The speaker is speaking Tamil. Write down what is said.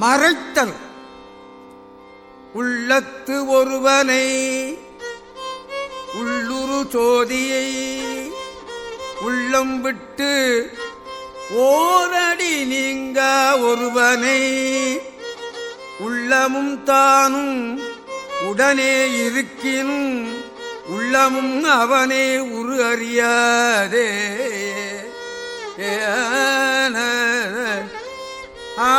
மறைத்தல் உள்ளத்து ஒருவனை உள்ளுரு சோதியை உள்ளம் விட்டு ஓரடி நீங்க ஒருவனை உள்ளமும் தானும் உடனே இருக்கினும் உள்ளமும் அவனே உரு அறியாதே ஆ